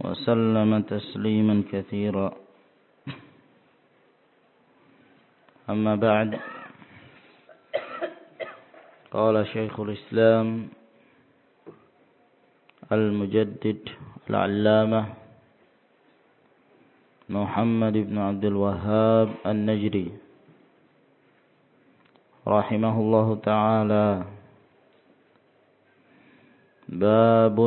وسلم تسليما كثيرا. أما بعد قال شيخ الإسلام المجدد العلامة محمد بن عبد الوهاب النجري رحمه الله تعالى. باب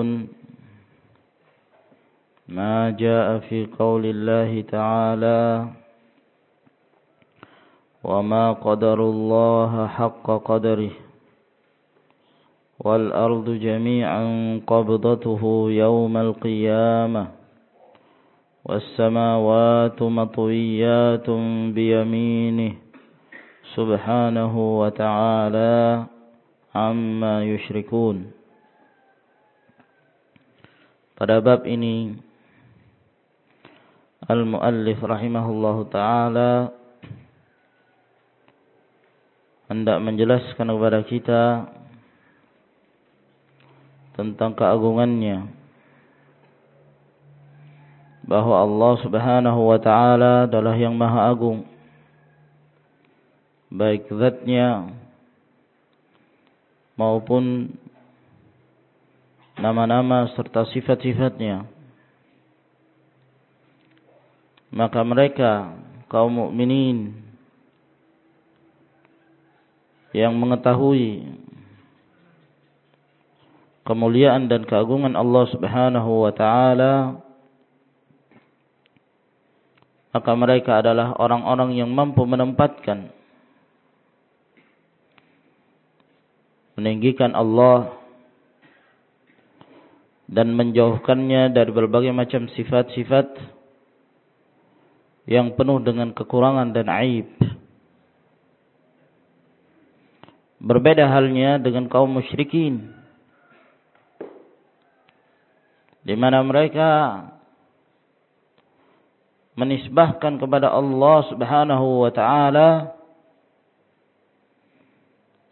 ما جاء في قول الله تعالى وما قدر الله حق قدره والأرض جميعا قبضته يوم القيامة والسماوات مطويات بيمينه سبحانه وتعالى عما يشركون. Pada bab ini Al-Muallif rahimahullahu taala hendak menjelaskan kepada kita tentang keagungannya. Bahwa Allah Subhanahu wa taala adalah yang maha agung. Baik zatnya maupun nama-nama serta sifat-sifatnya maka mereka kaum mukminin yang mengetahui kemuliaan dan keagungan Allah Subhanahu wa taala maka mereka adalah orang-orang yang mampu menempatkan meninggikan Allah dan menjauhkannya dari berbagai macam sifat-sifat yang penuh dengan kekurangan dan aib. Berbeda halnya dengan kaum musyrikin. Di mana mereka menisbahkan kepada Allah Subhanahu wa taala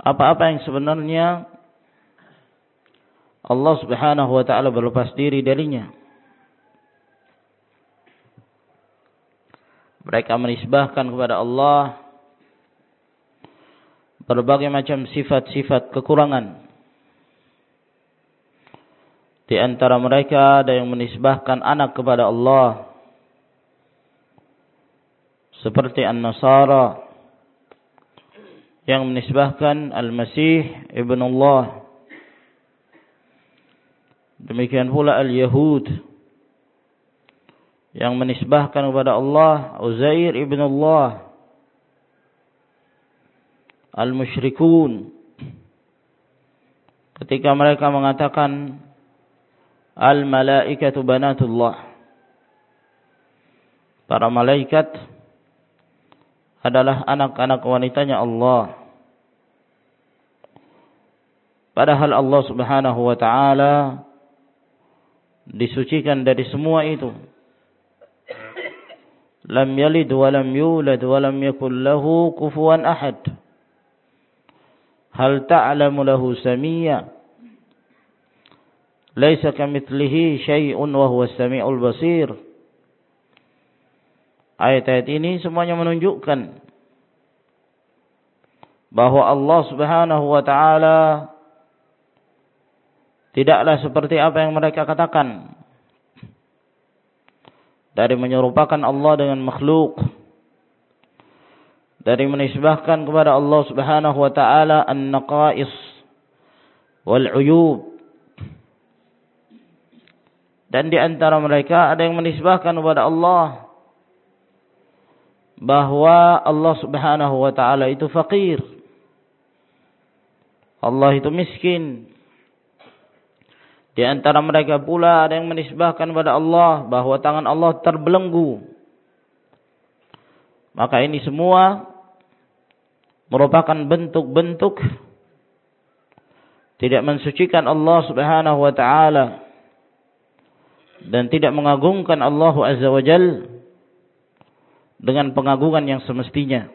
apa-apa yang sebenarnya Allah Subhanahu wa taala berlepas diri darinya. Mereka menisbahkan kepada Allah berbagai macam sifat-sifat kekurangan. Di antara mereka ada yang menisbahkan anak kepada Allah. Seperti An-Nasara yang menisbahkan Al-Masih Ibn Allah. Demikian pula Al-Yahud yang menisbahkan kepada Allah Uzair Ibn Allah. Al-Musyrikun ketika mereka mengatakan Al-Malaikatu Banatullah. Para malaikat adalah anak-anak wanitanya Allah. Padahal Allah Subhanahu wa taala disucikan dari semua itu. Lam yalid wa lam yulad wa lam yakul lahu kufuwan ahad. Hal ta'lamu lahu samiyya? Laisa kamitslihi syai'un wa. Ayat-ayat ini semuanya menunjukkan bahwa Allah Subhanahu wa taala tidaklah seperti apa yang mereka katakan dari menyerupakan Allah dengan makhluk dari menisbahkan kepada Allah Subhanahu wa taala an-naqais wal uyub dan di antara mereka ada yang menisbahkan kepada Allah bahwa Allah Subhanahu wa taala itu fakir. Allah itu miskin. Di antara mereka pula ada yang menisbahkan kepada Allah bahwa tangan Allah terbelenggu. Maka ini semua merupakan bentuk-bentuk tidak mensucikan Allah Subhanahu wa taala dan tidak mengagungkan Allah Azza wa Jal dengan pengagungan yang semestinya.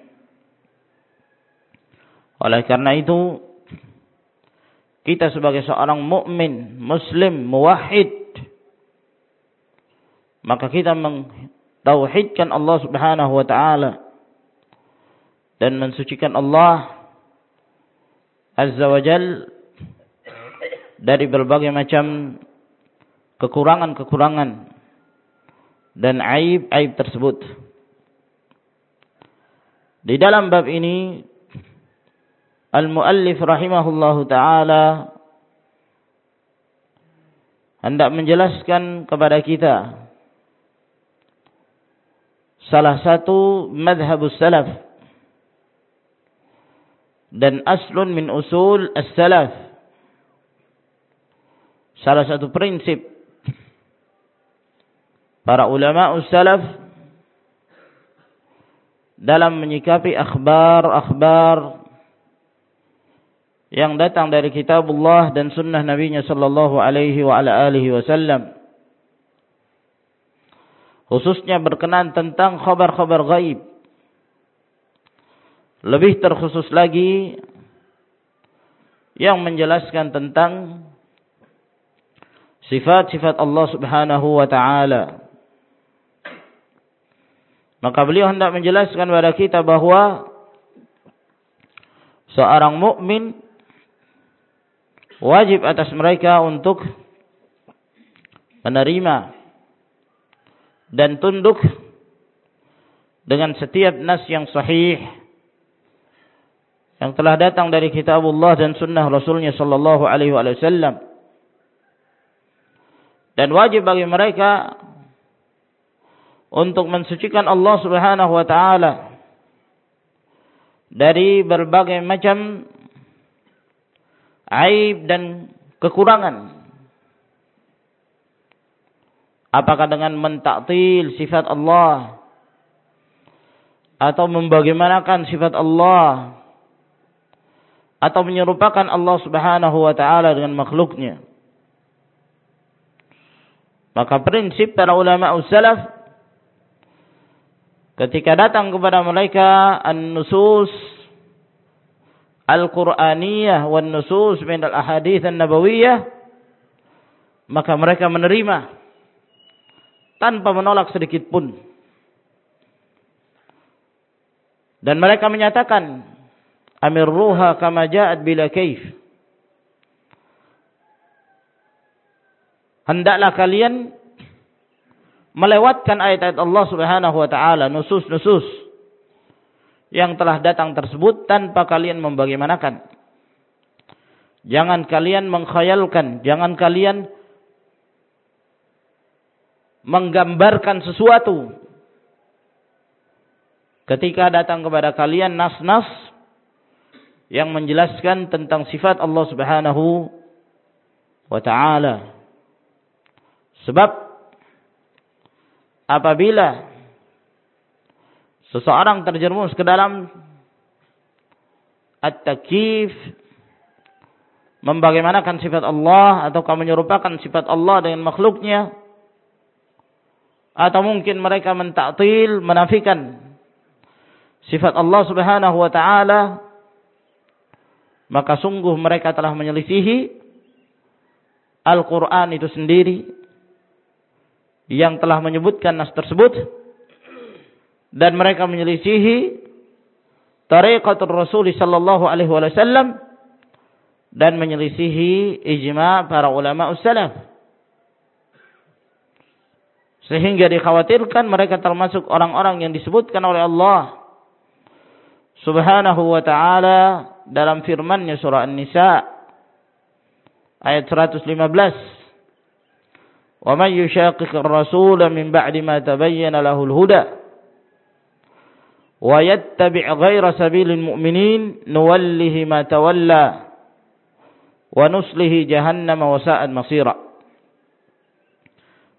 Oleh karena itu kita sebagai seorang mukmin, muslim, muwahhid maka kita mentauhidkan Allah Subhanahu wa taala dan mensucikan Allah Azza wa Jal dari berbagai macam kekurangan-kekurangan dan aib-aib tersebut. Di dalam bab ini Al-muallif rahimahullahu taala hendak menjelaskan kepada kita salah satu madhabus salaf dan aslun min usul as-salaf. Salah satu prinsip para ulama salaf dalam menyikapi akhbar-akhbar yang datang dari kitabullah dan sunnah nabinya sallallahu alaihi wa ala alihi wasallam. Khususnya berkenan tentang khabar-khabar gaib lebih terkhusus lagi yang menjelaskan tentang sifat-sifat Allah Subhanahu wa taala. Maka beliau hendak menjelaskan kepada kita bahwa seorang mukmin wajib atas mereka untuk menerima dan tunduk dengan setiap nas yang sahih yang telah datang dari kitabullah dan sunnah rasulnya sallallahu alaihi wasallam. Dan wajib bagi mereka untuk mensucikan Allah subhanahu wa ta'ala dari berbagai macam aib dan kekurangan. Apakah dengan mentaktil sifat Allah atau membagaimanakan sifat Allah atau menyerupakan Allah Subhanahu wa taala dengan makhluknya. Maka prinsip para ulama salaf ketika datang kepada mereka an-nusus Al-Qur'aniyah wan nusus min al-ahadits an-nabawiyah maka mereka menerima tanpa menolak sedikit pun. Dan mereka menyatakan amir ruha kama ja'at bila kaif. Hendaklah kalian melewatkan ayat-ayat Allah Subhanahu wa taala, nusus-nusus yang telah datang tersebut tanpa kalian membagaimanakan. Jangan kalian mengkhayalkan, jangan kalian menggambarkan sesuatu. Ketika datang kepada kalian nas-nas yang menjelaskan tentang sifat Allah Subhanahu wa taala. Sebab apabila seseorang terjerumus ke dalam at-takif membagaimanakan sifat Allah atau menyerupakan sifat Allah dengan makhluknya atau mungkin mereka mentaktil menafikan sifat Allah Subhanahu wa taala maka sungguh mereka telah menyelisihi Al-Qur'an itu sendiri yang telah menyebutkan nas tersebut dan mereka menyelisihi tariqatul Rasul sallallahu alaihi wasallam dan menyelisihi ijma' para ulama salaf. Sehingga dikhawatirkan mereka termasuk orang-orang yang disebutkan oleh Allah Subhanahu wa taala dalam firman-Nya surah An-Nisa ayat 115. Wa may yushaqiqir rasul min ba'di ma tabayyana lahul huda ويتبع غير سبيل المؤمنين نوله ما تولى tawalla جهنم nuslihi jahannam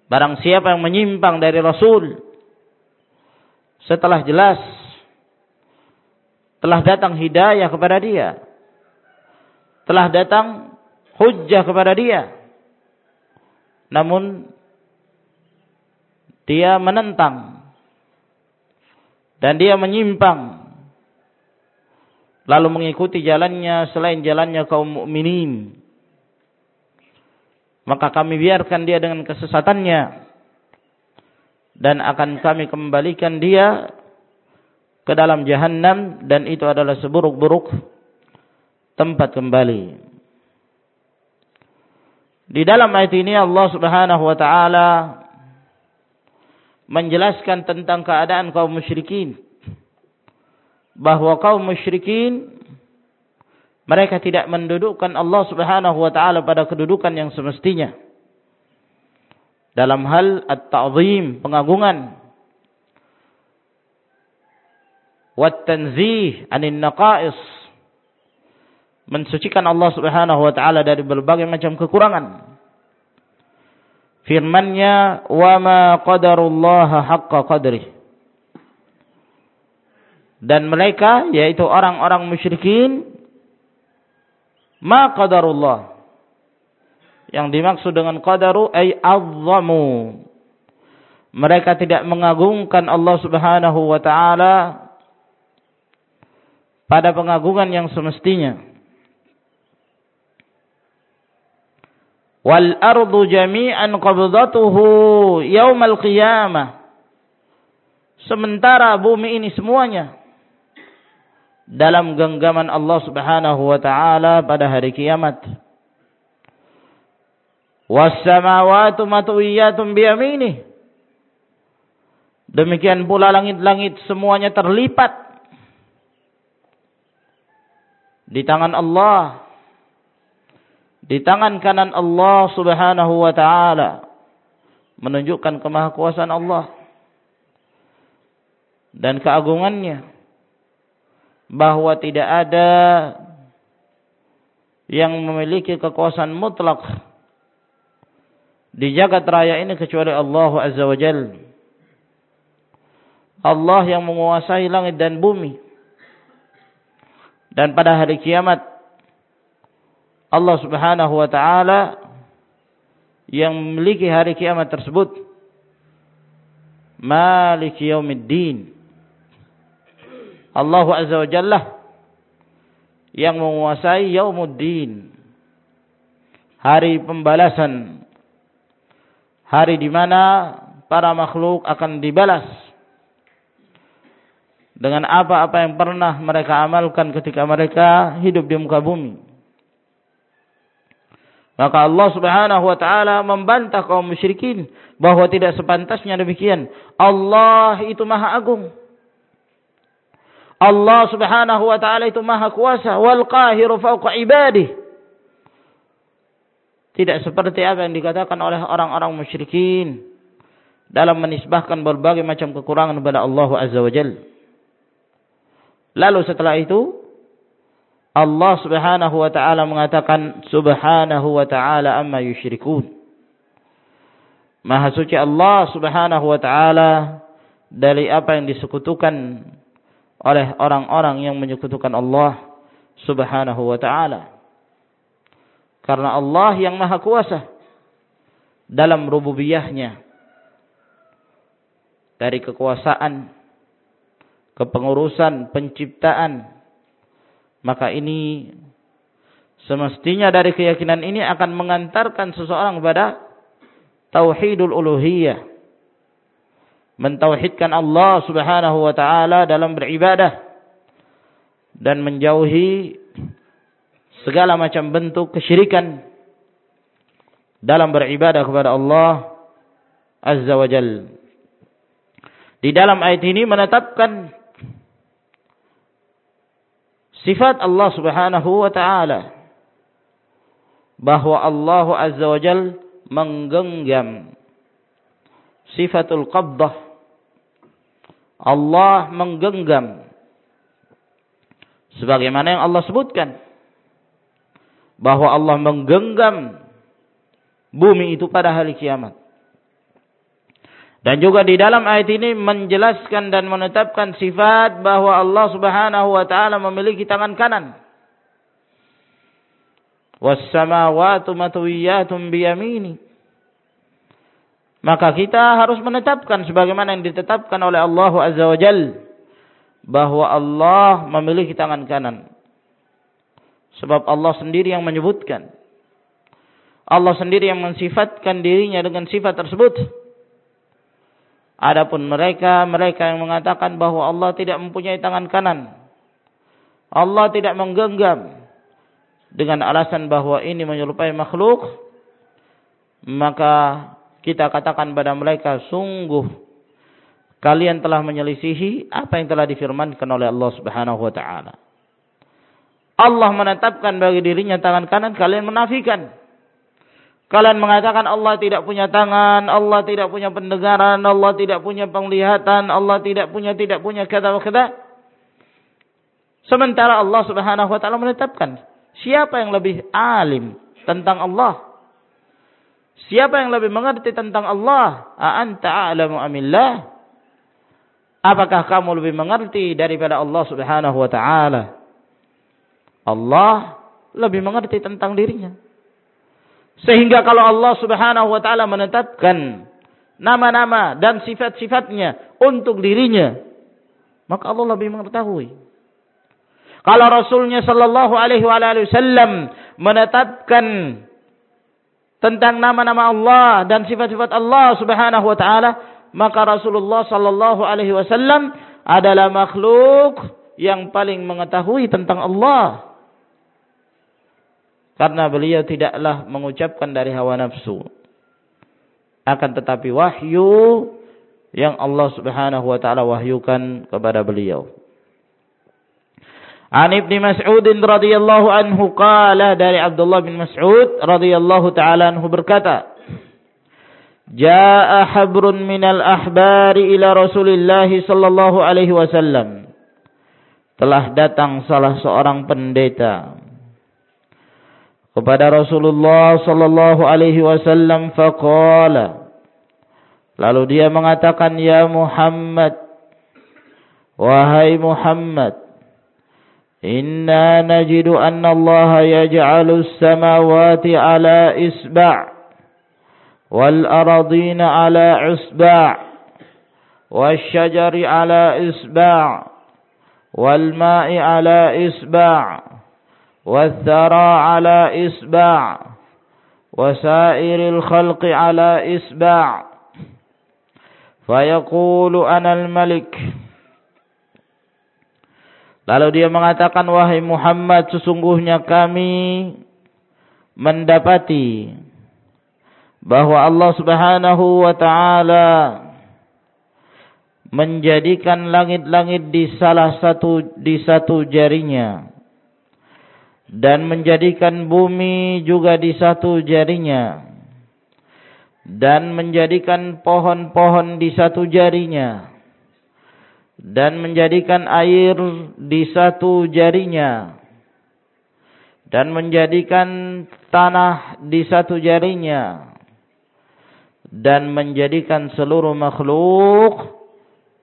Barang siapa yang menyimpang dari Rasul setelah jelas telah datang hidayah kepada dia telah datang hujjah kepada dia namun dia menentang dan dia menyimpang. Lalu mengikuti jalannya selain jalannya kaum mukminin. Maka kami biarkan dia dengan kesesatannya. Dan akan kami kembalikan dia ke dalam jahannam. Dan itu adalah seburuk-buruk tempat kembali. Di dalam ayat ini Allah Subhanahu wa taala menjelaskan tentang keadaan kaum musyrikin. Bahwa kaum musyrikin mereka tidak mendudukkan Allah Subhanahu wa taala pada kedudukan yang semestinya. Dalam hal at-ta'zim pengagungan. Wa tanzih anin naqais. Mensucikan Allah Subhanahu wa taala dari berbagai macam kekurangan firman-Nya wa ma qadarullaha haqqa dan mereka yaitu orang-orang musyrikin ma qadarullah. Yang dimaksud dengan qadaru ay azzamu. Mereka tidak mengagungkan Allah Subhanahu wa taala pada pengagungan yang semestinya wal ardu jami'an qabdatuhu yaumal qiyamah. Sementara bumi ini semuanya dalam genggaman Allah Subhanahu wa taala pada hari kiamat. Was samawati matwiyatun bi yaminih demikian pula langit-langit semuanya terlipat di tangan Allah di tangan kanan Allah Subhanahu wa taala menunjukkan kemahakuasaan Allah dan keagungannya bahwa tidak ada yang memiliki kekuasaan mutlak di jagat raya ini kecuali Allah Azza wa Jal. Allah yang menguasai langit dan bumi. Dan pada hari kiamat Allah Subhanahu wa taala yang memiliki hari kiamat tersebut. Malik Yaumiddin. Allah Azza wa Jalla yang menguasai Yaumuddin hari pembalasan. Hari di mana para makhluk akan dibalas dengan apa-apa yang pernah mereka amalkan ketika mereka hidup di muka bumi maka Allah Subhanahu wa taala membantah kaum musyrikin bahwa tidak sepantasnya demikian. Allah itu Maha Agung. Allah Subhanahu wa taala itu Maha Kuasa wal qahiru ibadih. Tidak seperti apa yang dikatakan oleh orang-orang musyrikin dalam menisbahkan berbagai macam kekurangan kepada Allah Azza wa. Lalu setelah itu Allah Subhanahu wa taala mengatakan subhanahu wa taala amma yusyrikun. Maha suci Allah Subhanahu wa taala dari apa yang disekutukan oleh orang-orang yang menyekutukan Allah Subhanahu wa taala. Karena Allah yang Maha Kuasa dalam rububiyahnya dari kekuasaan, kepengurusan, penciptaan, maka ini semestinya dari keyakinan ini akan mengantarkan seseorang kepada tauhidul uluhiyah mentauhidkan Allah Subhanahu wa taala dalam beribadah dan menjauhi segala macam bentuk kesyirikan dalam beribadah kepada Allah Azza wa Jalla. Di dalam ayat ini menetapkan sifat Allah Subhanahu wa taala. Bahwa Allah Azza wa Jal menggenggam sifatul qabdah. Allah menggenggam. Sebagaimana yang Allah sebutkan. Bahwa Allah menggenggam bumi itu pada hari kiamat Dan juga di dalam ayat ini menjelaskan dan menetapkan sifat bahwa Allah Subhanahu wa taala memiliki tangan kanan. Was samawati matwiyatun biyamini. Maka kita harus menetapkan sebagaimana yang ditetapkan oleh Allah Azza wa Jal bahwa Allah memiliki tangan kanan. Sebab Allah sendiri yang menyebutkan. Allah sendiri yang mensifatkan dirinya dengan sifat tersebut. Adapun mereka, mereka yang mengatakan bahwa Allah tidak mempunyai tangan kanan. Allah tidak menggenggam dengan alasan bahwa ini menyerupai makhluk, maka kita katakan pada mereka sungguh kalian telah menyelisihi apa yang telah difirmankan oleh Allah Subhanahu wa taala. Allah menetapkan bagi dirinya tangan kanan, kalian menafikan. Kalian mengatakan Allah tidak punya tangan, Allah tidak punya pendengaran, Allah tidak punya penglihatan, Allah tidak punya tidak punya kata kata. Sementara Allah Subhanahu wa taala menetapkan siapa yang lebih alim tentang Allah? Siapa yang lebih mengerti tentang Allah? A anta a'lamu amillah? Apakah kamu lebih mengerti daripada Allah Subhanahu wa taala? Allah lebih mengerti tentang dirinya. Sehingga kalau Allah subhanahu wa ta'ala menetapkan nama-nama dan sifat-sifatnya untuk dirinya. Maka Allah lebih mengetahui. Kalau Rasulnya sallallahu alaihi wasallam menetapkan tentang nama-nama Allah dan sifat-sifat Allah subhanahu wa ta'ala. Maka Rasulullah sallallahu alaihi wasallam adalah makhluk yang paling mengetahui tentang Allah karena beliau tidaklah mengucapkan dari hawa nafsu. Akan tetapi wahyu yang Allah subhanahu wa ta'ala wahyukan kepada beliau. An Ibn Mas'ud radhiyallahu anhu qala dari Abdullah bin Mas'ud radhiyallahu taala anhu berkata Jaa habrun minal ahbari ila Rasulillah sallallahu alaihi wasallam Telah datang salah seorang pendeta kepada Rasulullah sallallahu alaihi wasallam faqala. Lalu dia mengatakan ya Muhammad wahai Muhammad inna najidu anna Allah yaj'alu as-samawati ala isba' wal aradina ala isba' wal shajari ala isba' wal ma'i ala isba' والثرى على إسباع وسائر الخلق على إسباع فيقول أنا الملك Lalu dia mengatakan, Wahai Muhammad, sesungguhnya kami mendapati bahwa Allah subhanahu wa ta'ala menjadikan langit-langit di salah satu di satu jarinya dan menjadikan bumi juga di satu jarinya dan menjadikan pohon-pohon di satu jarinya dan menjadikan air di satu jarinya dan menjadikan tanah di satu jarinya dan menjadikan seluruh makhluk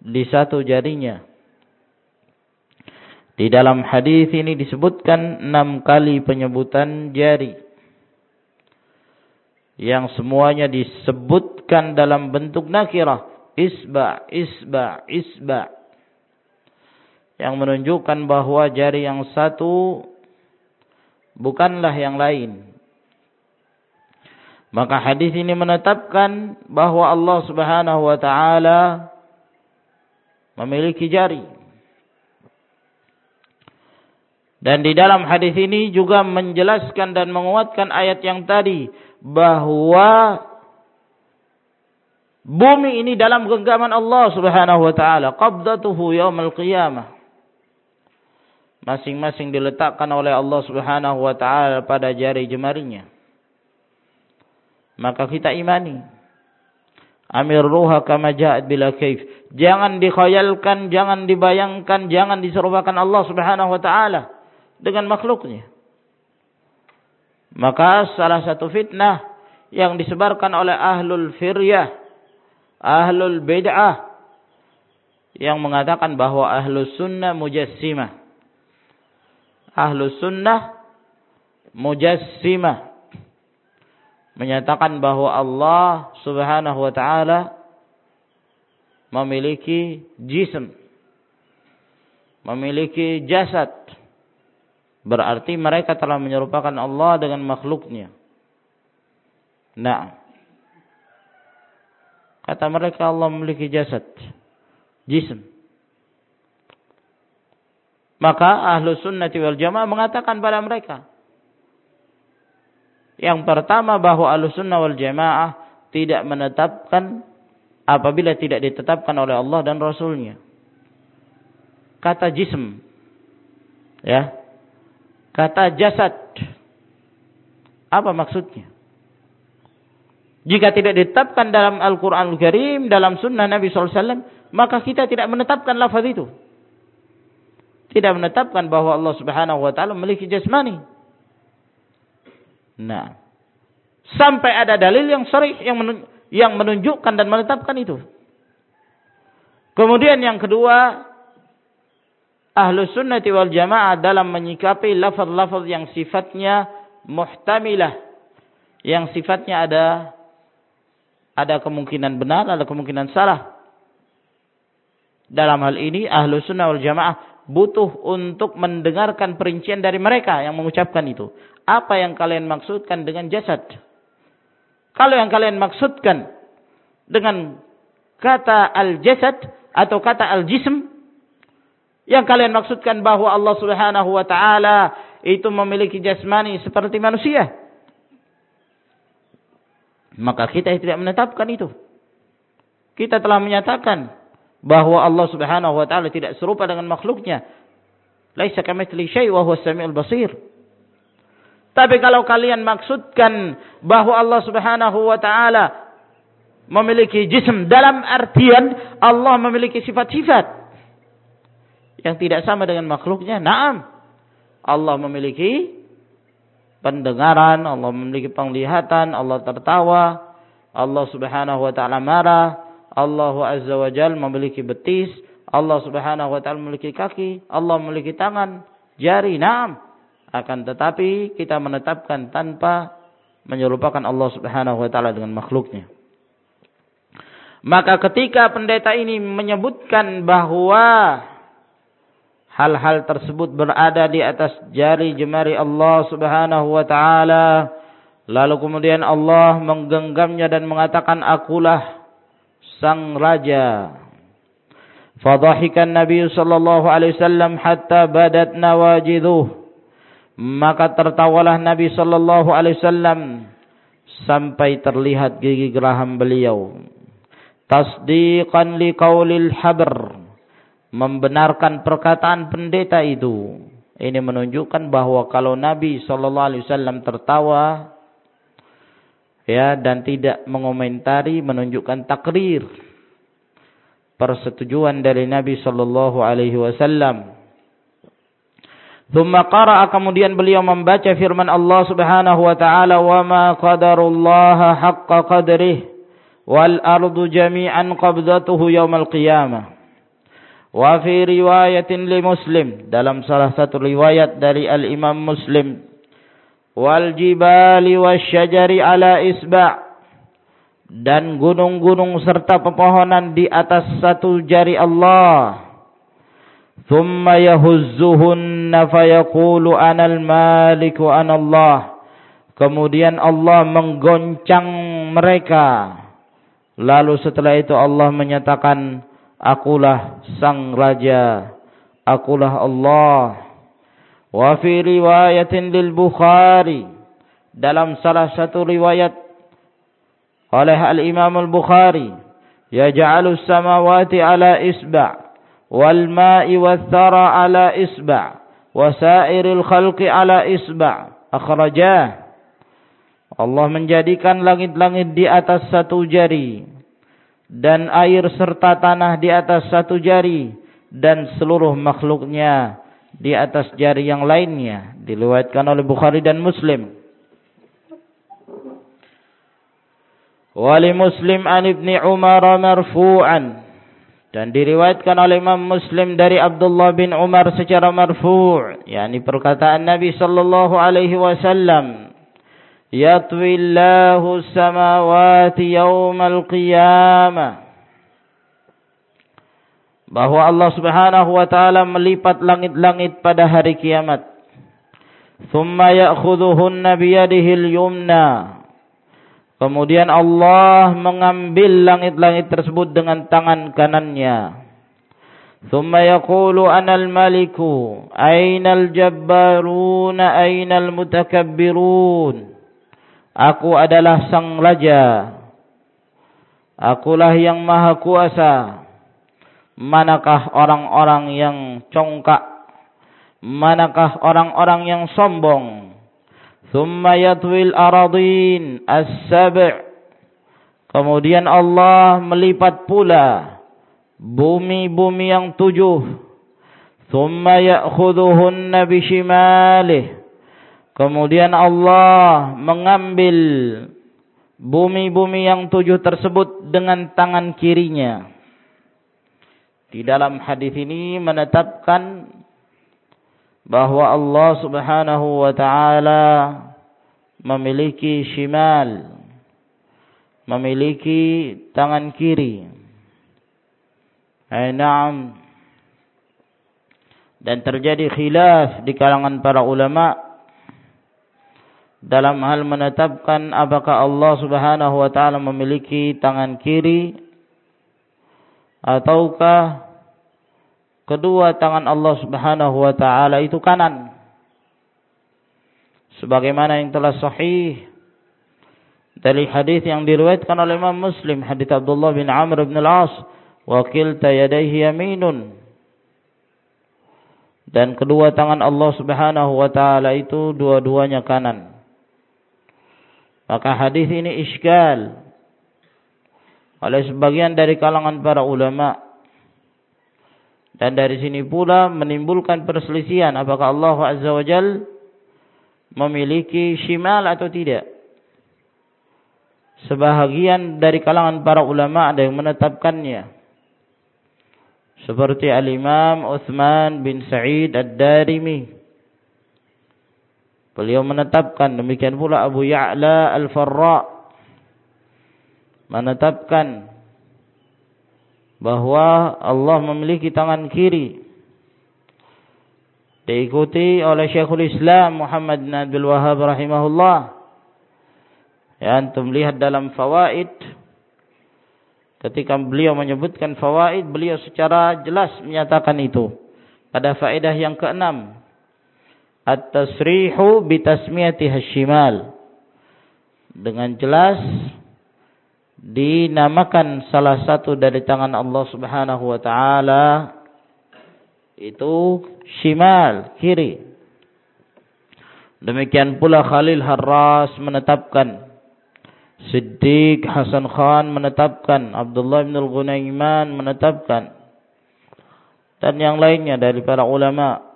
di satu jarinya di dalam hadis ini disebutkan enam kali penyebutan jari. Yang semuanya disebutkan dalam bentuk nakirah. Isba, isba, isba. Yang menunjukkan bahwa jari yang satu bukanlah yang lain. Maka hadis ini menetapkan bahwa Allah subhanahu wa ta'ala memiliki jari. Dan di dalam hadis ini juga menjelaskan dan menguatkan ayat yang tadi bahwa bumi ini dalam genggaman Allah Subhanahu wa taala, qabdatuhu yaumil qiyamah. Masing-masing diletakkan oleh Allah Subhanahu wa taala pada jari jemarinya. Maka kita imani. Amir ruha kama ja'at bila kaif. Jangan dikhayalkan, jangan dibayangkan, jangan diserupakan Allah Subhanahu wa taala dengan makhluknya. Maka salah satu fitnah yang disebarkan oleh ahlul firyah ahlul bid'ah yang mengatakan bahwa ahlus sunnah mujassimah. Ahlus sunnah mujassimah menyatakan bahwa Allah Subhanahu wa taala memiliki jism memiliki jasad berarti mereka telah menyerupakan Allah dengan makhluknya nah kata mereka Allah memiliki jasad jism maka ahlu sunnati wal jamaah mengatakan pada mereka yang pertama bahwa Ahlussunnah wal Jamaah tidak menetapkan apabila tidak ditetapkan oleh Allah dan Rasulnya. Kata jism. Ya. Kata jasad. Apa maksudnya? Jika tidak ditetapkan dalam Al-Quran Al-Karim, dalam sunnah Nabi SAW, maka kita tidak menetapkan lafaz itu. Tidak menetapkan bahwa Allah Subhanahu wa taala memiliki jasmani. Nah, sampai ada dalil yang sharih yang menunjukkan dan menetapkan itu. Kemudian yang kedua, ahlu sunnati wal jamaah dalam menyikapi lafaz-lafaz yang sifatnya muhtamilah, yang sifatnya ada ada kemungkinan benar, ada kemungkinan salah. Dalam hal ini ahlu sunnah wal jamaah butuh untuk mendengarkan perincian dari mereka yang mengucapkan itu. Apa yang kalian maksudkan dengan jasad? Kalau yang kalian maksudkan dengan kata al-jasad atau kata al-jism yang kalian maksudkan bahwa Allah Subhanahu wa taala itu memiliki jasmani seperti manusia. Maka kita tidak menetapkan itu. Kita telah menyatakan bahwa Allah Subhanahu wa taala tidak serupa dengan makhluknya. Laisa kamitsli syai' wa samiul basir. Tapi kalau kalian maksudkan bahwa Allah Subhanahu wa taala memiliki jism dalam artian Allah memiliki sifat-sifat yang tidak sama dengan makhluknya. Naam. Allah memiliki pendengaran, Allah memiliki penglihatan, Allah tertawa, Allah Subhanahu wa taala marah, Allah Azza wa Jalla memiliki betis, Allah Subhanahu wa taala memiliki kaki, Allah memiliki tangan, jari. Naam. Akan tetapi kita menetapkan tanpa menyerupakan Allah Subhanahu wa taala dengan makhluknya. Maka ketika pendeta ini menyebutkan bahwa hal-hal tersebut berada di atas jari jemari Allah Subhanahu wa taala, lalu kemudian Allah menggenggamnya dan mengatakan akulah sang raja. Fadhahikan Nabi sallallahu alaihi wasallam hatta badat nawajiduh maka tertawalah Nabi sallallahu alaihi wasallam sampai terlihat gigi geraham beliau. Tasdiqan liqaulil habr. Membenarkan perkataan pendeta itu. Ini menunjukkan bahwa kalau Nabi sallallahu alaihi wasallam tertawa ya dan tidak mengomentari menunjukkan takrir persetujuan dari Nabi sallallahu alaihi wasallam Thumma qara'a kemudian beliau membaca firman Allah Subhanahu wa taala wa ma qadarullah haqqa qadrih wal ardu jami'an qabdatuhu yaumal qiyamah. Wa fi riwayatin li Muslim. Dalam salah satu riwayat dari Al Imam Muslim. Wal jibali wasyajari ala isba' dan gunung-gunung serta pepohonan di atas satu jari Allah. Thumma yahuzzuhunna fayaqulu ana al-malik Allah kemudian Allah menggoncang mereka. Lalu setelah itu Allah menyatakan Akulah sang raja, akulah Allah. Wa fi riwayatin lil Bukhari. Dalam salah satu riwayat oleh al-Imam al-Bukhari yaj'alu samawati ala isba' wal ma'i wath-thara ala isba' wa sa'iril khalqi ala isba' akhrajah Allah menjadikan langit-langit di atas satu jari dan air serta tanah di atas satu jari dan seluruh makhluknya di atas jari yang lainnya. Diriwayatkan oleh Bukhari dan Muslim. Wali Muslim an Ibni Umar marfu'an. Dan diriwayatkan oleh Imam Muslim dari Abdullah bin Umar secara marfu', yakni perkataan Nabi sallallahu alaihi wasallam, "Yatwi Allahu samawati yaumal qiyamah." Bahwa Allah Subhanahu wa taala melipat langit-langit pada hari kiamat. Thumma ya'khudhuhunna biyadihi al-yumna. Kemudian Allah mengambil langit-langit tersebut dengan tangan kanannya. Thumma yaqulu anal maliku ainal jabbaruna ainal mutakabbirun. Aku adalah sang raja. Akulah yang maha kuasa. Manakah orang-orang yang congkak? Manakah orang-orang yang sombong? Thumma yatwil aradin as-sab' Kemudian Allah melipat pula bumi-bumi yang tujuh. Thumma ya'khudhuhunna bishimalih. Kemudian Allah mengambil bumi-bumi yang tujuh tersebut dengan tangan kirinya. Di dalam hadis ini menetapkan bahwa Allah Subhanahu wa taala memiliki shimal memiliki tangan kiri Ainam dan terjadi khilaf di kalangan para ulama dalam hal menetapkan apakah Allah Subhanahu wa taala memiliki tangan kiri ataukah kedua tangan Allah Subhanahu wa taala itu kanan. Sebagaimana yang telah sahih dari hadis yang diriwayatkan oleh Imam Muslim, hadis Abdullah bin Amr bin Al-As, wa kilta yaminun. Dan kedua tangan Allah Subhanahu wa taala itu dua-duanya kanan. Maka hadis ini iskal oleh sebagian dari kalangan para ulama dan dari sini pula menimbulkan perselisihan apakah Allah Azza wa Jal memiliki shimal atau tidak. Sebahagian dari kalangan para ulama ada yang menetapkannya. Seperti Al-Imam Uthman bin Sa'id Ad-Darimi. Beliau menetapkan demikian pula Abu Ya'la Al-Farra menetapkan bahwa Allah memiliki tangan kiri. Diikuti oleh Syekhul Islam Muhammad bin Abdul Wahab rahimahullah. Ya, antum lihat dalam fawaid ketika beliau menyebutkan fawaid, beliau secara jelas menyatakan itu. Pada faedah yang keenam, at-tasrihu bi tasmiyati hasyimal. Dengan jelas dinamakan salah satu dari tangan Allah Subhanahu wa taala itu shimal kiri. Demikian pula Khalil Harras menetapkan Siddiq Hasan Khan menetapkan Abdullah bin Al-Ghunaiman menetapkan dan yang lainnya dari para ulama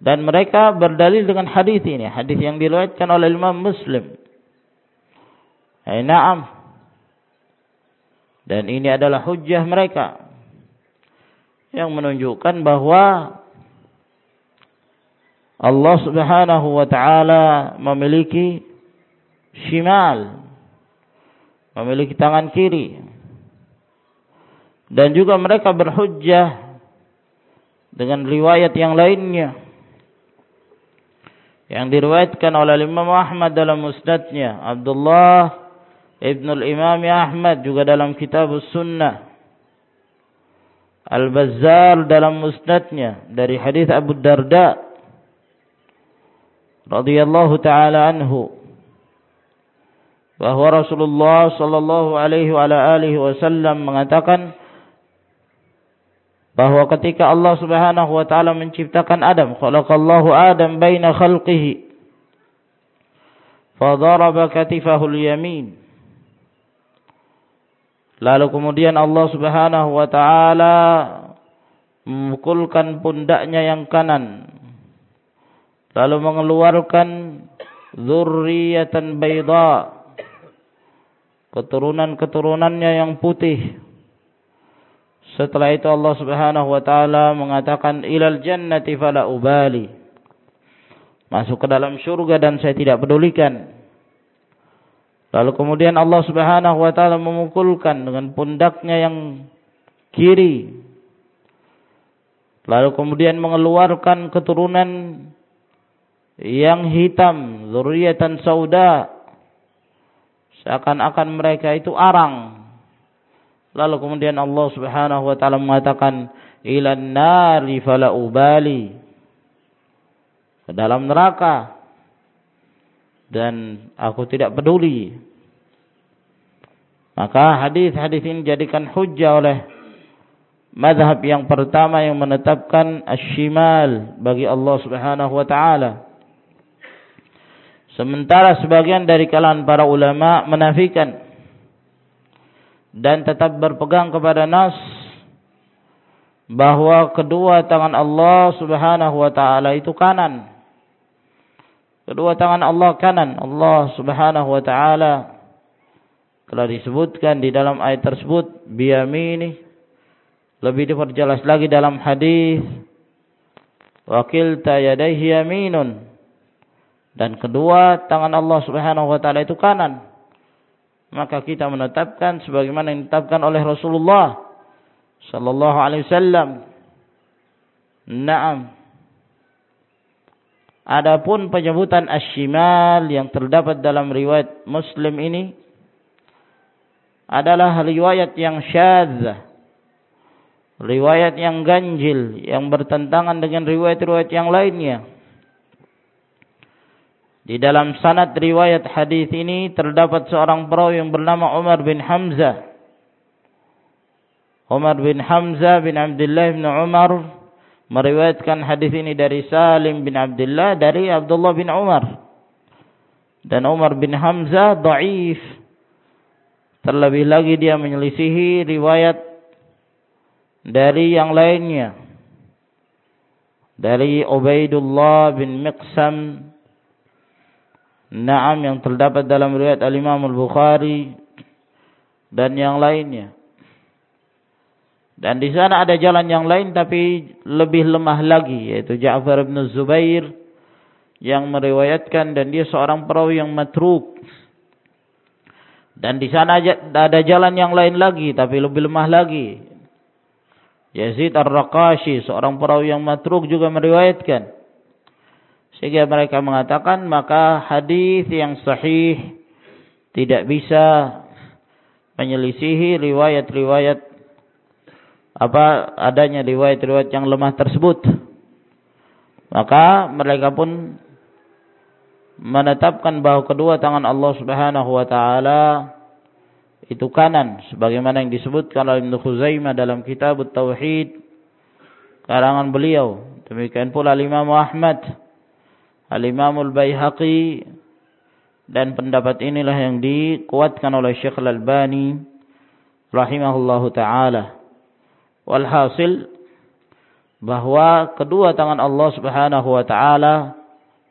dan mereka berdalil dengan hadis ini. Hadis yang diriwayatkan oleh Imam Muslim. Eh, na'am. Dan ini adalah hujjah mereka. Yang menunjukkan bahwa Allah Subhanahu wa taala memiliki shimal. Memiliki tangan kiri. Dan juga mereka berhujjah dengan riwayat yang lainnya yang diriwayatkan oleh Imam Ahmad dalam musnadnya Abdullah Ibnul Imam Ahmad juga dalam kitab Sunnah. Al-Bazzar dalam musnadnya dari hadis Abu Darda radhiyallahu taala anhu bahwa Rasulullah sallallahu alaihi wa alihi wasallam mengatakan bahwa ketika Allah Subhanahu wa taala menciptakan Adam, khalaqallahu Adam baina khalqihi. Fadaraba katifahu al-yamin. Lalu kemudian Allah Subhanahu wa taala memukulkan pundaknya yang kanan. Lalu mengeluarkan zurriyatan bayda. keturunan-keturunannya yang putih. Setelah itu Allah Subhanahu wa taala mengatakan ilal jannati fala ubali. Masuk ke dalam surga dan saya tidak pedulikan. Lalu kemudian Allah Subhanahu wa taala memukulkan dengan pundaknya yang kiri. Lalu kemudian mengeluarkan keturunan yang hitam, zurriyatan sauda. Seakan-akan mereka itu arang. Lalu kemudian Allah Subhanahu wa taala mengatakan ilan nari fala ubali. Ke dalam neraka. Dan aku tidak peduli. Maka hadis-hadis ini jadikan hujjah oleh madhab yang pertama yang menetapkan asyimal bagi Allah Subhanahu wa taala. Sementara sebagian dari kalangan para ulama menafikan dan tetap berpegang kepada nas bahwa kedua tangan Allah Subhanahu wa taala itu kanan. Kedua tangan Allah kanan. Allah Subhanahu wa taala telah disebutkan di dalam ayat tersebut biyamini lebih diperjelas lagi dalam hadis wakil tayadaihi yaminun dan kedua tangan Allah Subhanahu wa taala itu kanan maka kita menetapkan sebagaimana yang ditetapkan oleh Rasulullah sallallahu alaihi wasallam. Na'am. Adapun penyebutan asy-syimal yang terdapat dalam riwayat Muslim ini adalah riwayat yang syadzah riwayat yang ganjil yang bertentangan dengan riwayat-riwayat yang lainnya di dalam sanad riwayat hadis ini terdapat seorang perawi yang bernama Umar bin Hamzah. Umar bin Hamzah bin Abdullah bin Umar meriwayatkan hadis ini dari Salim bin Abdullah dari Abdullah bin Umar. Dan Umar bin Hamzah dhaif. Terlebih lagi dia menyelisihi riwayat dari yang lainnya. Dari Ubaidullah bin Miqsam Naam yang terdapat dalam riwayat Al-Imam Al-Bukhari dan yang lainnya. Dan di sana ada jalan yang lain tapi lebih lemah lagi yaitu Ja'far bin Zubair yang meriwayatkan dan dia seorang perawi yang matruk. Dan di sana ada jalan yang lain lagi tapi lebih lemah lagi. Yazid Ar-Raqashi seorang perawi yang matruk juga meriwayatkan. Sehingga mereka mengatakan maka hadis yang sahih tidak bisa menyelisihi riwayat-riwayat apa adanya riwayat-riwayat yang lemah tersebut. Maka mereka pun menetapkan bahwa kedua tangan Allah Subhanahu wa taala itu kanan sebagaimana yang disebutkan oleh Ibnu Khuzaimah dalam kitab Tauhid karangan beliau. Demikian pula Imam Ahmad Al-Imamul Baihaqi dan pendapat inilah yang dikuatkan oleh Syekh Al-Albani rahimahullahu taala. Walhasil bahwa kedua tangan Allah Subhanahu wa taala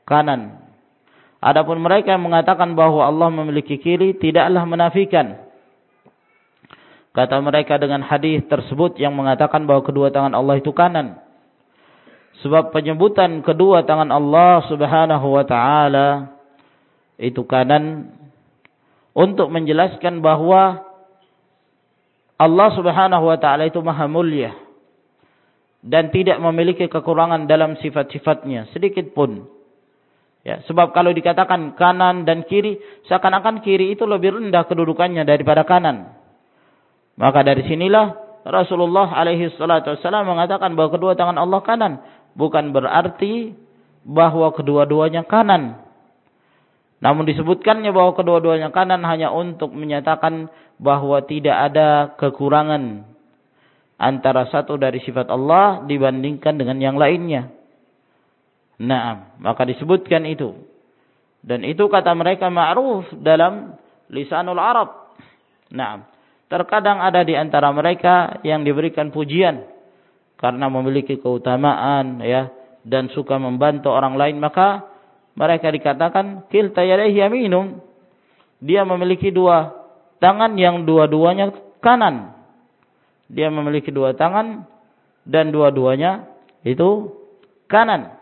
kanan. Adapun mereka yang mengatakan bahwa Allah memiliki kiri tidaklah menafikan kata mereka dengan hadis tersebut yang mengatakan bahwa kedua tangan Allah itu kanan. Sebab penyebutan kedua tangan Allah subhanahu wa ta'ala itu kanan untuk menjelaskan bahwa Allah subhanahu wa ta'ala itu maha mulia dan tidak memiliki kekurangan dalam sifat-sifatnya sedikit pun. Ya, sebab kalau dikatakan kanan dan kiri, seakan-akan kiri itu lebih rendah kedudukannya daripada kanan. Maka dari sinilah Rasulullah alaihi salatu wasallam mengatakan bahwa kedua tangan Allah kanan bukan berarti bahwa kedua-duanya kanan. Namun disebutkannya bahwa kedua-duanya kanan hanya untuk menyatakan bahwa tidak ada kekurangan antara satu dari sifat Allah dibandingkan dengan yang lainnya. Nah, maka disebutkan itu. Dan itu kata mereka ma'ruf dalam lisanul Arab. Nah, terkadang ada di antara mereka yang diberikan pujian karena memiliki keutamaan ya dan suka membantu orang lain maka mereka dikatakan kilta yaminum dia memiliki dua tangan yang dua-duanya kanan. Dia memiliki dua tangan dan dua-duanya itu kanan.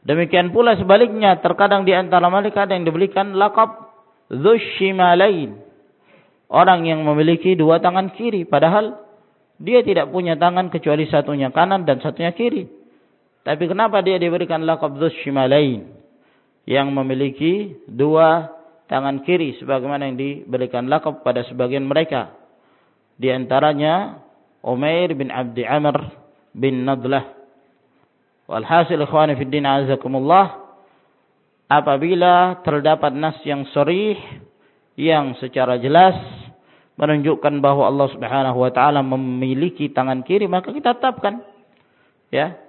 Demikian pula sebaliknya, terkadang di antara mereka ada yang diberikan lakab Dhushimalain. Orang yang memiliki dua tangan kiri. Padahal dia tidak punya tangan kecuali satunya kanan dan satunya kiri. Tapi kenapa dia diberikan lakab Dhushimalain? Yang memiliki dua tangan kiri. Sebagaimana yang diberikan lakab pada sebagian mereka. Di antaranya Umair bin Abdi Amr bin Nadlah. Walhasil ikhwani fi din apabila terdapat nas yang sharih yang secara jelas menunjukkan bahwa Allah Subhanahu wa taala memiliki tangan kiri maka kita tetapkan ya.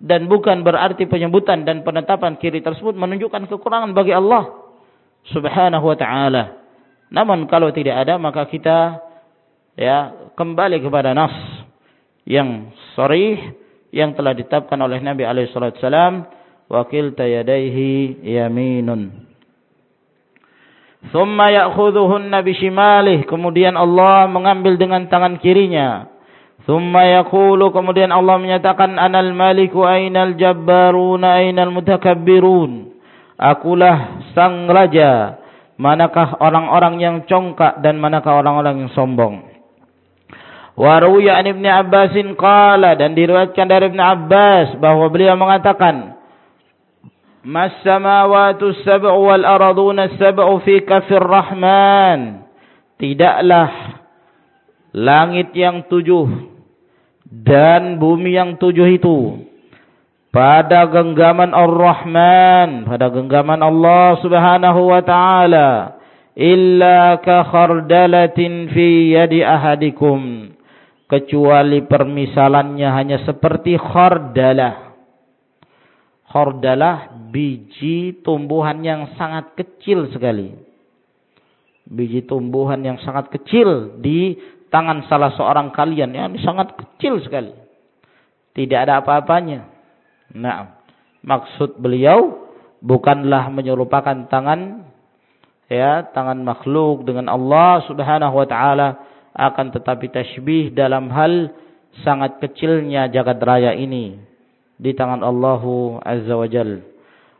Dan bukan berarti penyebutan dan penetapan kiri tersebut menunjukkan kekurangan bagi Allah Subhanahu wa taala. Namun kalau tidak ada maka kita ya kembali kepada nas yang sharih yang telah ditetapkan oleh Nabi alaihi salatu wasallam wa kilta yaminun thumma ya'khudhuhunna bishimalih. Kemudian Allah mengambil dengan tangan kirinya. Thumma yaqulu. Kemudian Allah menyatakan anal maliku ainal jabbaruna ainal mutakabbirun. Akulah sang raja. Manakah orang-orang yang congkak dan manakah orang-orang yang sombong? Waruya an Ibn Abbasin qala. Dan diriwayatkan dari Ibn Abbas bahwa beliau mengatakan Samawatu sab'u wal araduna sab'u fi kafir rahman Tidaklah langit yang tujuh dan bumi yang tujuh itu pada genggaman Ar-Rahman pada genggaman Allah Subhanahu wa taala illa ka khardalatin fi yadi ahadikum kecuali permisalannya hanya seperti khardalah. Khardalah biji tumbuhan yang sangat kecil sekali. Biji tumbuhan yang sangat kecil di tangan salah seorang kalian yang sangat kecil sekali. Tidak ada apa-apanya. Nah, maksud beliau bukanlah menyerupakan tangan ya, tangan makhluk dengan Allah Subhanahu wa taala akan tetapi tasbih dalam hal sangat kecilnya jagat raya ini di tangan Allah Azza wa Jal.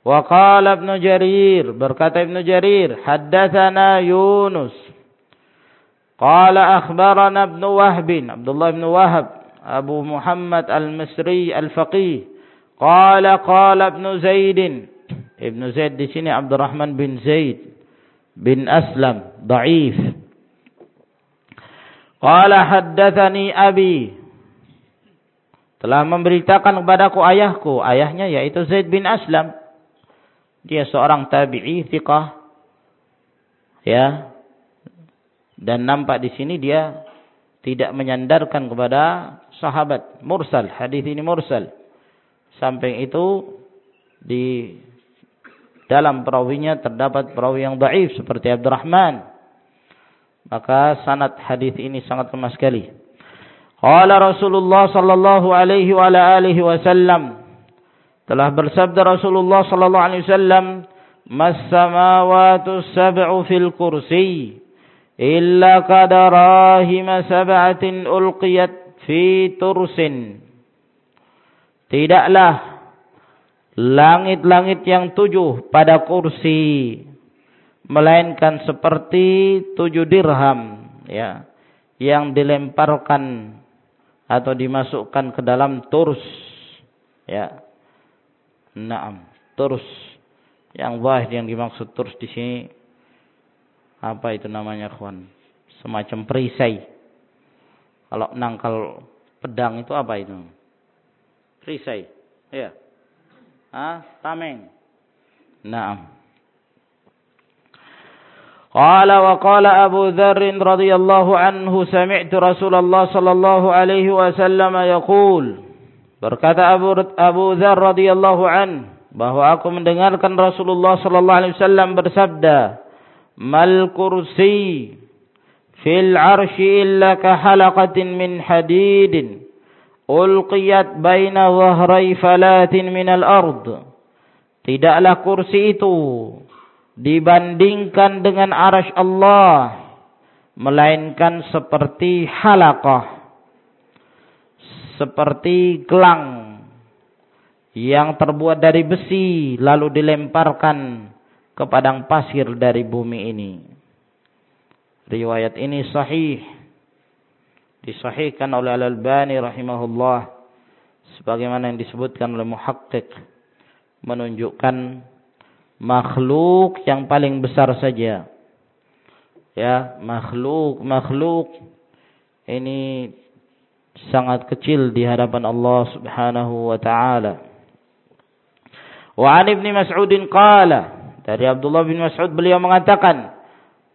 Wa qala Ibn Jarir, berkata Ibn Jarir, haddatsana Yunus. Qala akhbarana Ibn Wahb, Abdullah Ibn Wahab, Abu Muhammad Al-Misri Al-Faqih. Qala qala Ibn Zaid. Ibn Zaid di sini Abdurrahman bin Zaid bin Aslam, dhaif. Qala abi. Telah memberitakan kepadaku ayahku, ayahnya yaitu Zaid bin Aslam. Dia seorang tabi'i thiqah. Ya. Dan nampak di sini dia tidak menyandarkan kepada sahabat mursal. Hadis ini mursal. Samping itu di dalam perawinya terdapat perawi yang dhaif seperti Abdurrahman maka sanad hadis ini sangat lemah sekali. Qala Rasulullah sallallahu alaihi wa ala alihi wasallam telah bersabda Rasulullah sallallahu alaihi wasallam mas samawati sab'u fil kursi illa kadarahim sab'atin ulqiyat fi tursin. Tidaklah langit-langit yang tujuh pada kursi melainkan seperti tujuh dirham ya yang dilemparkan atau dimasukkan ke dalam turs ya. Naam turs yang zahir yang dimaksud turs di sini apa itu namanya kawan semacam perisai. Kalau nangkal pedang itu apa itu? Perisai. Ya ah tameng. Naam قال وقال أبو ذر رضي الله عنه سمعت رسول الله صلى الله عليه وسلم يقول berkata Abu Abu Dzar radhiyallahu an bahwa aku mendengarkan Rasulullah sallallahu alaihi wasallam bersabda mal kursi fil arsy illa ka halaqatin min hadidin ulqiyat baina dhahrai falatin min al ard tidaklah kursi itu dibandingkan dengan arash Allah melainkan seperti halaqah seperti gelang yang terbuat dari besi lalu dilemparkan ke padang pasir dari bumi ini. Riwayat ini sahih. Disahihkan oleh Al-Albani rahimahullah sebagaimana yang disebutkan oleh muhakkik menunjukkan makhluk yang paling besar saja. Ya, makhluk makhluk ini sangat kecil di hadapan Allah Subhanahu wa taala. Wa an Ibnu Mas'ud qala dari Abdullah bin Mas'ud beliau mengatakan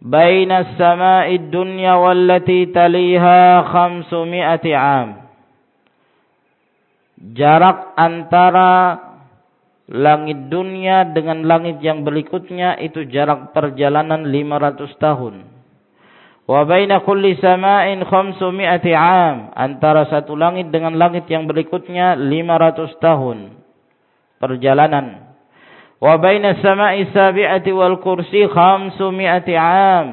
baina as-sama'i dunya wallati taliha 500 'am jarak antara langit dunia dengan langit yang berikutnya itu jarak perjalanan 500 tahun wa baina kulli sama'in 500 'am antara satu langit dengan langit yang berikutnya 500 tahun perjalanan. Wa baina sama'i sabi'ati wal kursi khamsumi'ati 'am.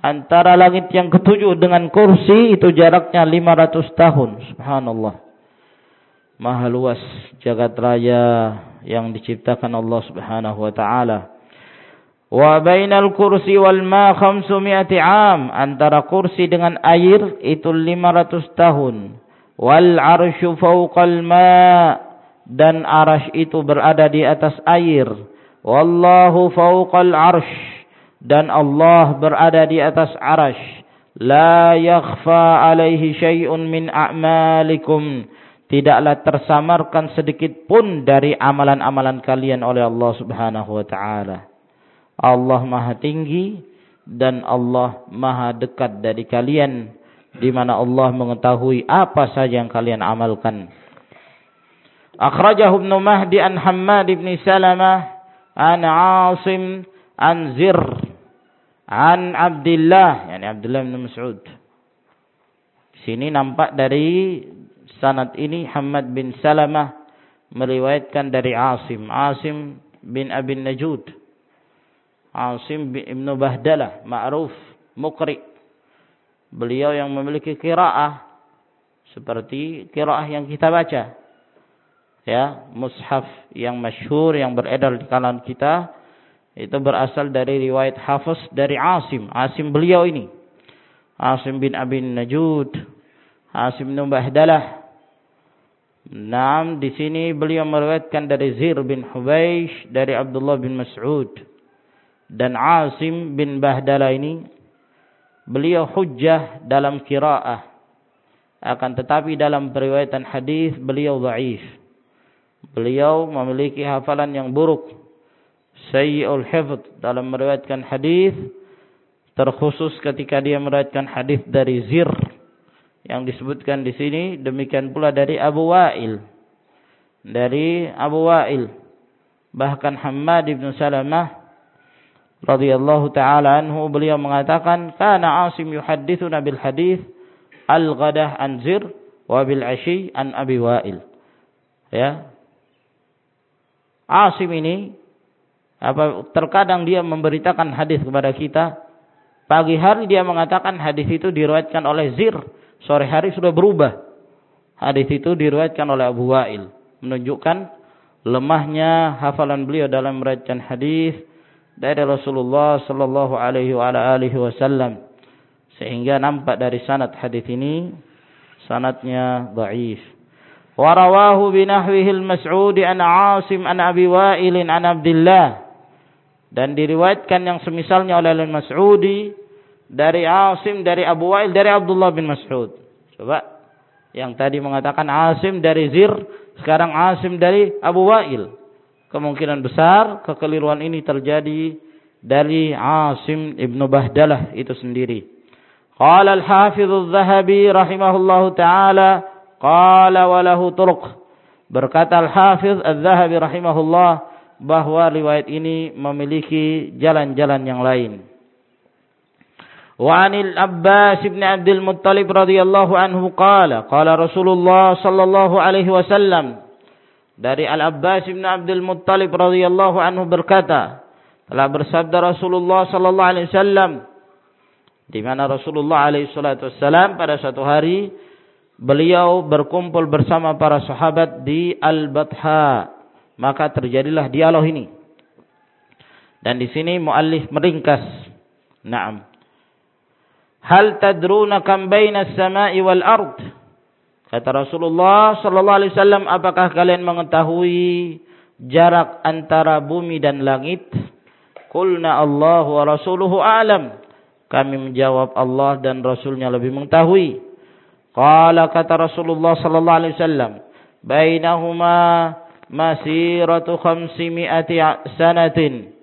Antara langit yang ketujuh dengan kursi itu jaraknya 500 tahun. Subhanallah. Maha luas jagat raya yang diciptakan Allah Subhanahu wa taala. Wa bainal kursi wal ma khamsumi'ati 'am. Antara kursi dengan air itu 500 tahun. Wal 'arsyu fawqal ma' dan arash itu berada di atas air. Wallahu fawqal arsh dan Allah berada di atas arash. La yakhfa alaihi syai'un min a'malikum tidaklah tersamarkan sedikit pun dari amalan-amalan kalian oleh Allah Subhanahu wa taala. Allah Maha Tinggi dan Allah Maha dekat dari kalian di mana Allah mengetahui apa saja yang kalian amalkan. Akhrajahu Ibnu Mahdi an Hammad ibn Salamah an Asim an Zir an Abdullah, yani Abdullah bin Mas'ud. Sini nampak dari sanad ini Hamad bin Salamah meriwayatkan dari Asim. Asim bin Abi Najud. Asim bin Ibn Bahdalah ma'ruf mukri. Beliau yang memiliki kiraah seperti kiraah yang kita baca. Ya mushaf yang masyhur yang beredar di kalangan kita itu berasal dari riwayat Hafiz dari Asim. Asim beliau ini. Asim bin Abi Najud Asim bin Bahdalah Naam di sini beliau meriwayatkan dari Zir bin Hubeish dari Abdullah bin Mas'ud dan Asim bin Bahdalah ini beliau hujjah dalam kiraah akan tetapi dalam periwayatan hadis beliau dhaif. Beliau memiliki hafalan yang buruk. Sayyi'ul hifd dalam meriwayatkan hadis terkhusus ketika dia meriwayatkan hadis dari Zir yang disebutkan di sini demikian pula dari Abu Wa'il. Dari Abu Wa'il. Bahkan Hammad bin Salamah radhiyallahu taala anhu beliau mengatakan kana Asim yuhadditsuna bil hadis al-ghadah an Zir wa bil ashi an Abi Wa'il. Ya. Asim ini apa terkadang dia memberitakan hadis kepada kita. Pagi hari dia mengatakan hadis itu diriwayatkan oleh Zir sore hari sudah berubah. Hadis itu diriwayatkan oleh Abu Wa'il menunjukkan lemahnya hafalan beliau dalam merancang hadis dari Rasulullah sallallahu alaihi wasallam sehingga nampak dari sanad hadis ini sanadnya dhaif. Warawahu rawahu bi nahwihi al-Mas'ud an 'Asim an Abi Wa'il an Abdullah dan diriwayatkan yang semisalnya oleh Al-Mas'udi dari Asim dari Abu Wa'il dari Abdullah bin Mas'ud. Coba yang tadi mengatakan Asim dari Zir, sekarang Asim dari Abu Wa'il. Kemungkinan besar kekeliruan ini terjadi dari Asim Ibnu Bahdalah itu sendiri. Qala al-Hafidz Az-Zahabi rahimahullahu taala Qala walahu turuq. Berkata Al-Hafiz Al-Zahabi rahimahullah bahwa riwayat ini memiliki jalan-jalan yang lain. Wa anil Abbas bin Abdul Muttalib radhiyallahu anhu qala qala Rasulullah sallallahu alaihi wasallam dari Al-Abbas bin Abdul Muttalib radhiyallahu anhu berkata telah bersabda Rasulullah sallallahu alaihi wasallam di mana Rasulullah alaihi salatu wasallam pada suatu hari beliau berkumpul bersama para sahabat di Al-Batha. Maka terjadilah dialog ini. Dan di sini muallif meringkas. Na'am hal tadruna kam baina as-sama'i wal ard kata Rasulullah sallallahu alaihi wasallam apakah kalian mengetahui jarak antara bumi dan langit Qulna Allah wa rasuluhu a'lam. Kami menjawab Allah dan Rasulnya lebih mengetahui. Qala kata Rasulullah sallallahu alaihi wasallam, "Bainahuma masiratu khamsimi'ati sanatin."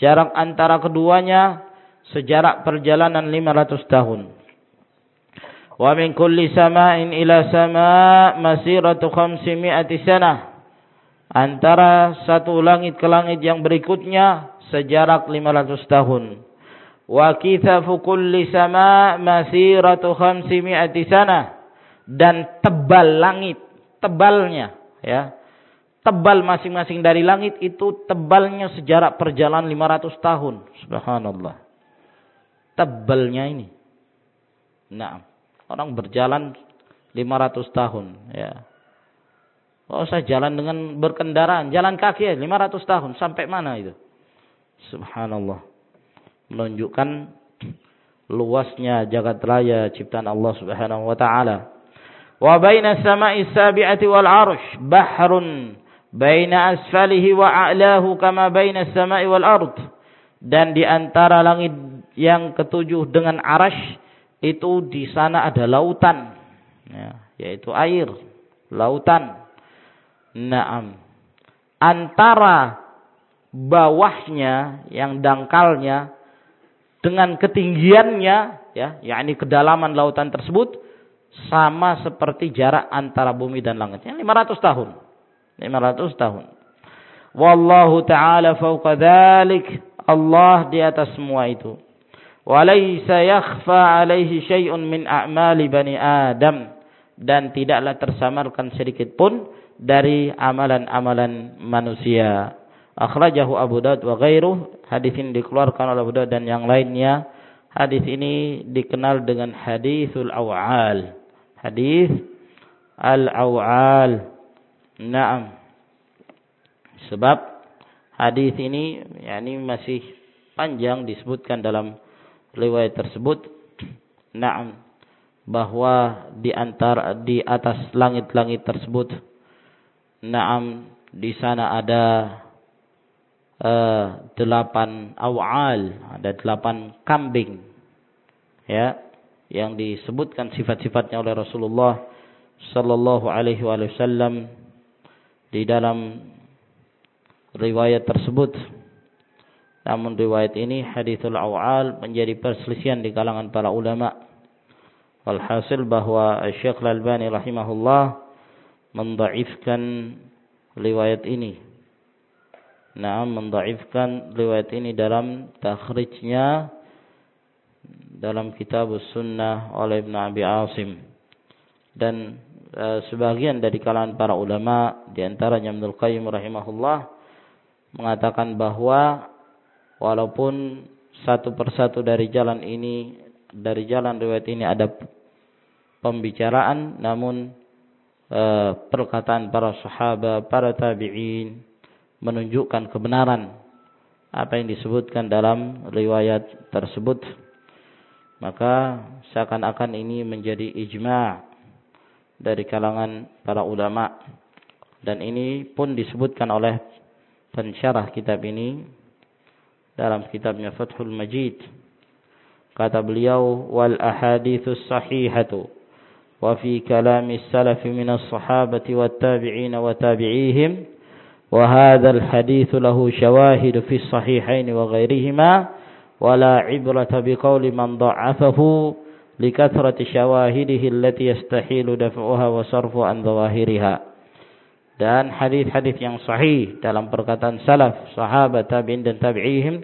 Jarak antara keduanya sejarak perjalanan 500 tahun. Wa min kulli sama'in ila sama' masiratu khamsimi'ati sanah. Antara satu langit ke langit yang berikutnya sejarak 500 tahun. Wa kithafu kulli sama masiratu khamsimi'ati sana. Dan tebal langit, tebalnya ya. Tebal masing-masing dari langit itu tebalnya sejarak perjalanan 500 tahun. Subhanallah. Tebalnya ini. Nah, orang berjalan 500 tahun ya. Oh, saya jalan dengan berkendaraan, jalan kaki ya 500 tahun. Sampai mana itu? Subhanallah. Menunjukkan luasnya jagat raya ciptaan Allah Subhanahu wa taala. Wa baina samai sabi'ati wal 'arsy bahrun baina asfalihi wa a'lahu kama baina samai wal ard. Dan di antara langit yang ketujuh dengan arash itu di sana ada lautan. Ya, yaitu air lautan. Naam. Antara bawahnya yang dangkalnya dengan ketinggiannya ya yakni kedalaman lautan tersebut sama seperti jarak antara bumi dan langitnya 500 tahun. 500 tahun. Wallahu taala dzalik Allah di atas semua itu walaysa yakhfa alaihi syai'un min a'mali bani adam. Dan tidaklah tersamarkan sedikit pun dari amalan-amalan manusia. Akhrajahu Abu Daud wa ghairuh. Hadis ini dikeluarkan oleh Abu Daud dan yang lainnya. Hadis ini dikenal dengan hadisul awal. Hadis al awal naam. Sebab hadis ini yakni masih panjang disebutkan dalam riwayat tersebut naam bahwa di antara di atas langit-langit tersebut naam di sana ada uh, delapan awal, ada delapan kambing, ya, yang disebutkan sifat-sifatnya oleh Rasulullah Sallallahu Alaihi Wasallam di dalam riwayat tersebut. Namun riwayat ini hadithul awal menjadi perselisihan di kalangan para ulama. Walhasil bahwa Syekh Al-Albani rahimahullah mendaifkan riwayat ini Naam mendaifkan riwayat ini dalam takhrijnya dalam kitab sunnah oleh Ibn Abi Asim dan e, sebagian dari kalangan para ulama di antaranya Ibnu Qayyim rahimahullah mengatakan bahwa walaupun satu persatu dari jalan ini dari jalan riwayat ini ada pembicaraan namun e, perkataan para sahabat, para tabi'in menunjukkan kebenaran apa yang disebutkan dalam riwayat tersebut. Maka seakan-akan ini menjadi ijma' dari kalangan para ulama. Dan ini pun disebutkan oleh pensyarah kitab ini dalam kitabnya Fathul Majid kata beliau wal ahaditsus sahihatu wa fi kalami salaf min as-sahabati wat tabi'in wa tabi'ihim وهذا الحديث له شواهد في الصحيحين وغيرهما ولا عبرة بقول من ضعفه لكثرة شواهده التي يستحيل دفعها وصرف عن ظواهرها Dan hadis-hadis yang sahih dalam perkataan salaf, sahabat, tabi'in dan tabi'ihim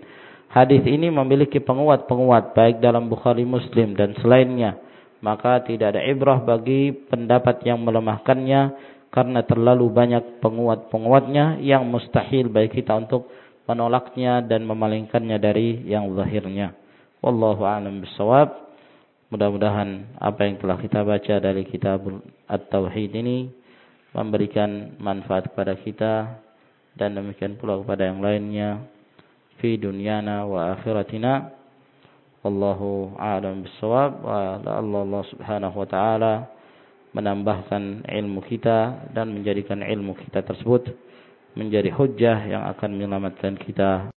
hadis ini memiliki penguat-penguat baik dalam Bukhari Muslim dan selainnya maka tidak ada ibrah bagi pendapat yang melemahkannya karena terlalu banyak penguat-penguatnya yang mustahil bagi kita untuk menolaknya dan memalingkannya dari yang zahirnya. Wallahu a'lam bishawab. Mudah-mudahan apa yang telah kita baca dari kitab At-Tauhid ini memberikan manfaat kepada kita dan demikian pula kepada yang lainnya fi dunyana wa akhiratina. Wallahu a'lam bissawab wa Allah Allah Subhanahu wa taala menambahkan ilmu kita dan menjadikan ilmu kita tersebut menjadi hujjah yang akan menyelamatkan kita